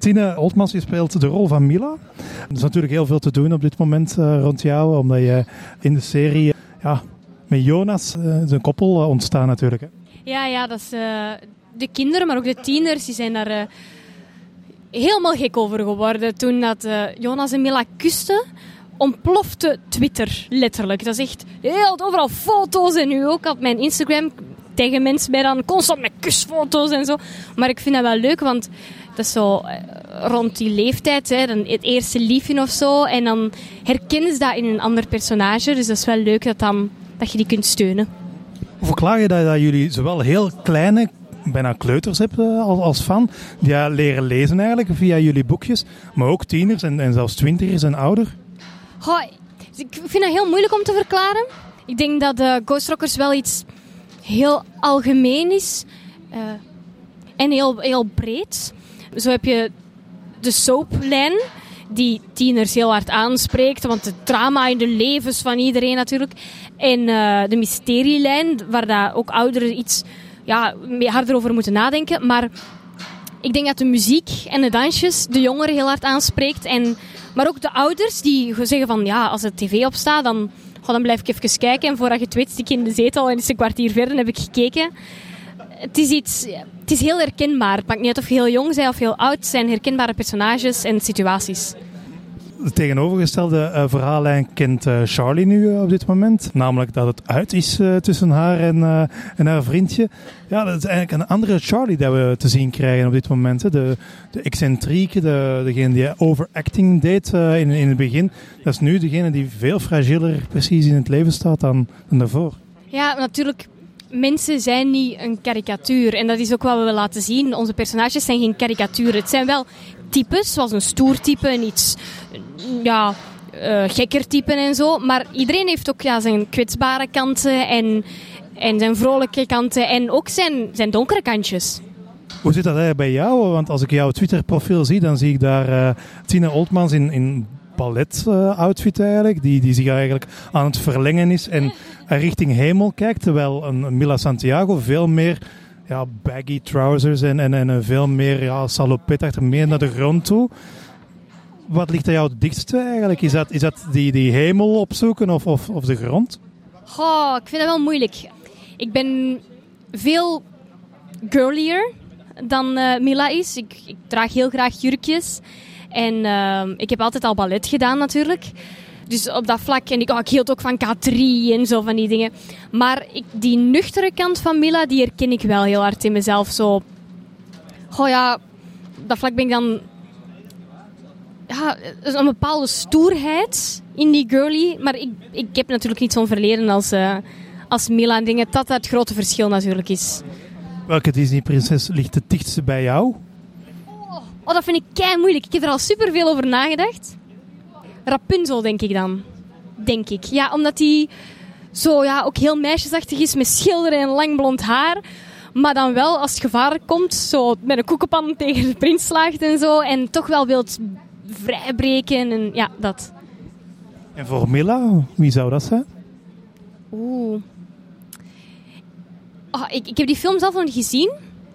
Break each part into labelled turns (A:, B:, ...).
A: Tine Oltmans, je speelt de rol van Mila. Er is natuurlijk heel veel te doen op dit moment uh, rond jou, omdat je in de serie ja, met Jonas, uh, zijn koppel, uh, ontstaan natuurlijk. Hè?
B: Ja, ja, dat is de kinderen, maar ook de tieners, die zijn daar helemaal gek over geworden. Toen dat Jonas en Mila kusten, ontplofte Twitter, letterlijk. Dat is echt heel overal foto's en nu ook op mijn Instagram tegen mensen mij dan constant met kusfoto's en zo. Maar ik vind dat wel leuk, want dat is zo eh, rond die leeftijd, hè, dan het eerste liefje of zo. En dan herkennen ze dat in een ander personage. Dus dat is wel leuk dat, dan, dat je die kunt steunen.
A: Hoe verklaar je dat, dat jullie zowel heel kleine, bijna kleuters hebben eh, als, als fan, die leren lezen eigenlijk via jullie boekjes, maar ook tieners en, en zelfs twintigers en ouder?
B: Goh, ik vind dat heel moeilijk om te verklaren. Ik denk dat de Ghost Rockers wel iets heel algemeen is uh, en heel, heel breed. Zo heb je de soaplijn, die tieners heel hard aanspreekt, want het drama in de levens van iedereen natuurlijk. En uh, de mysterielijn, waar dat ook ouderen iets ja, harder over moeten nadenken. Maar ik denk dat de muziek en de dansjes de jongeren heel hard aanspreekt. En, maar ook de ouders die zeggen van ja, als de tv opstaat, dan, dan blijf ik even kijken. En voordat je het weet, zit ik in de zetel en is een kwartier verder heb ik gekeken het is iets, het is heel herkenbaar. Het maakt niet uit of je heel jong bent of heel oud. Het zijn herkenbare personages en situaties.
A: De tegenovergestelde uh, verhaallijn kent uh, Charlie nu uh, op dit moment. Namelijk dat het uit is tussen haar en, en haar vriendje. Ja, dat is eigenlijk een andere Charlie dat we te zien krijgen op dit moment. Hè. De, de excentrieke, de, degene die overacting deed in, in het begin. Dat is nu degene die veel fragieler precies in het leven staat dan, dan daarvoor.
B: Ja, natuurlijk mensen zijn niet een karikatuur. En dat is ook wat we laten zien. Onze personages zijn geen karikaturen. Het zijn wel types, zoals een stoer type, een iets ja, uh, gekker type en zo. Maar iedereen heeft ook ja, zijn kwetsbare kanten en, en zijn vrolijke kanten en ook zijn, zijn donkere kantjes.
A: Hoe zit dat bij jou? Want als ik jouw Twitter-profiel zie, dan zie ik daar uh, Tina Oltmans in, in ballet-outfit eigenlijk, die, die zich eigenlijk aan het verlengen is en richting hemel kijkt, terwijl een Mila Santiago veel meer ja, baggy trousers en, en, en veel meer ja, salopet meer naar de grond toe. Wat ligt er jou het dichtste eigenlijk? Is dat, is dat die, die hemel opzoeken of, of, of de grond?
B: Goh, ik vind dat wel moeilijk. Ik ben veel girlier dan uh, Mila is. Ik, ik draag heel graag jurkjes. En uh, ik heb altijd al ballet gedaan natuurlijk. Dus op dat vlak, en ik, oh, ik hield ook van K3 en zo van die dingen. Maar ik, die nuchtere kant van Mila, die herken ik wel heel hard in mezelf. Zo, oh ja, dat vlak ben ik dan... Ja, een bepaalde stoerheid in die girly. Maar ik, ik heb natuurlijk niet zo'n verleden als, uh, als Mila. En denk dat dat het grote verschil natuurlijk is.
A: Welke Disney-prinses ligt het dichtste bij jou?
B: Oh, dat vind ik kei moeilijk. Ik heb er al super veel over nagedacht. Rapunzel, denk ik dan. Denk ik. Ja, omdat die zo ja, ook heel meisjesachtig is met schilderen en lang blond haar. Maar dan wel als het gevaar komt, zo met een koekenpan tegen de prins slaagt en zo. En toch wel wilt vrijbreken en ja, dat.
A: En voor Mila, wie zou dat zijn?
B: Oeh. Oh, ik, ik heb die film zelf nog niet gezien,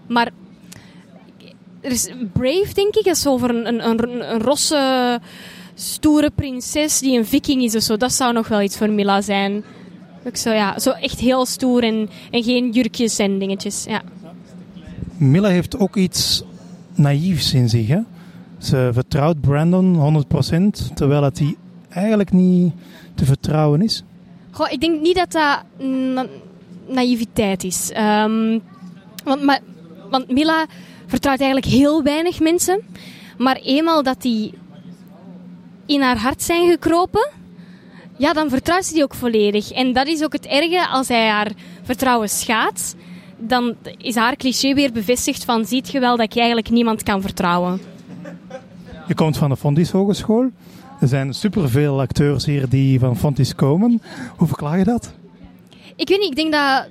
B: maar er is Brave, denk ik. Dat is over een, een, een, een rosse, stoere prinses die een viking is of zo. Dat zou nog wel iets voor Mila zijn. Ik zo, ja, zo echt heel stoer en, en geen jurkjes en dingetjes. Ja.
A: Mila heeft ook iets naïefs in zich. Hè? Ze vertrouwt Brandon 100%, terwijl het hij eigenlijk niet te vertrouwen is.
B: Goh, ik denk niet dat dat naïviteit is. Um, want, maar, want Mila vertrouwt eigenlijk heel weinig mensen. Maar eenmaal dat die in haar hart zijn gekropen, ja, dan vertrouwt ze die ook volledig. En dat is ook het erge als hij haar vertrouwen schaadt. Dan is haar cliché weer bevestigd van ziet je wel dat je eigenlijk niemand kan vertrouwen.
A: Je komt van de Fontis Hogeschool. Er zijn superveel acteurs hier die van Fontis komen. Hoe verklaar je dat?
B: Ik weet niet, ik denk dat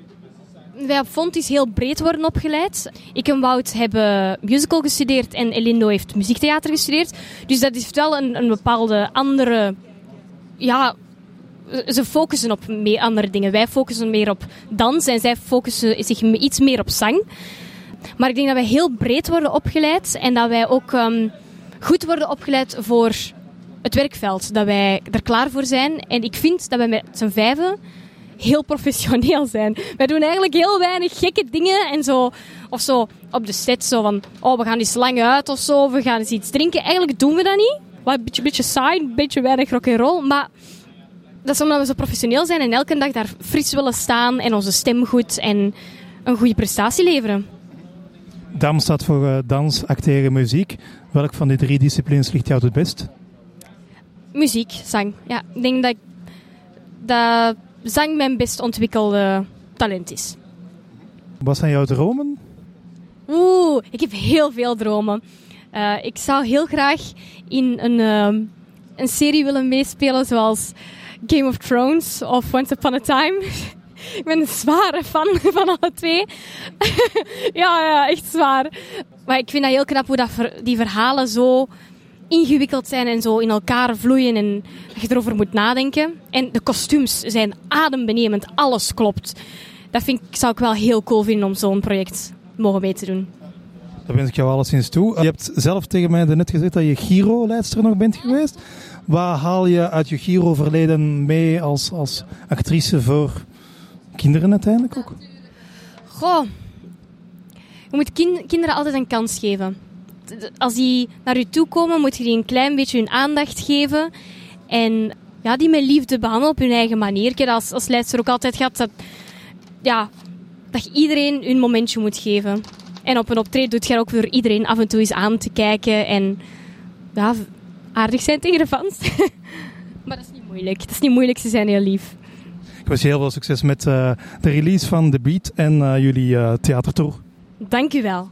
B: wij op Fontis heel breed worden opgeleid. Ik en Wout hebben musical gestudeerd en Elindo heeft muziektheater gestudeerd. Dus dat is wel een, een bepaalde andere... Ja, ze focussen op meer andere dingen. Wij focussen meer op dans en zij focussen zich iets meer op zang. Maar ik denk dat wij heel breed worden opgeleid en dat wij ook... Um, goed worden opgeleid voor het werkveld. Dat wij er klaar voor zijn. En ik vind dat wij met z'n vijven heel professioneel zijn. Wij doen eigenlijk heel weinig gekke dingen en zo. Of zo op de set zo van, oh we gaan eens lang uit of zo. We gaan eens iets drinken. Eigenlijk doen we dat niet. Wat een beetje, beetje saai, een beetje weinig rock and roll. Maar dat is omdat we zo professioneel zijn en elke dag daar fris willen staan en onze stem goed en een goede prestatie leveren.
A: DAM staat voor uh, dans, acteren, muziek. Welk van die drie disciplines ligt jou het best?
B: Muziek, zang. Ja, ik denk dat, dat zang mijn best ontwikkelde talent is.
A: Wat zijn jouw dromen?
B: Oeh, ik heb heel veel dromen. Uh, ik zou heel graag in een, uh, een serie willen meespelen zoals Game of Thrones of Once Upon a Time. ik ben een zware fan van alle twee. ja, ja, echt zwaar. Maar ik vind dat heel knap hoe dat die verhalen zo ingewikkeld zijn en zo in elkaar vloeien en dat je erover moet nadenken. En de kostuums zijn adembenemend, alles klopt. Dat vind ik, zou ik wel heel cool vinden om zo'n project mogen mee te doen.
A: Daar wens ik jou alleszins toe. Je hebt zelf tegen mij net gezegd dat je Giro-leidster nog bent geweest. Wat haal je uit je Giro-verleden mee als, als actrice voor kinderen uiteindelijk ook?
B: Goh, je moet kinderen altijd een kans geven. Als die naar je toe komen, moet je die een klein beetje hun aandacht geven. En ja, die met liefde behandelen op hun eigen manier. Ik heb als, als leidster ook altijd gehad dat, ja, dat je iedereen hun momentje moet geven. En op een optreden doet je ook voor iedereen af en toe eens aan te kijken. En ja, aardig zijn tegen de fans. maar dat is niet moeilijk. Dat is niet moeilijk, ze zijn heel lief.
A: Ik wens je heel veel succes met uh, de release van The Beat en uh, jullie uh, theatertour.
B: Dank u wel.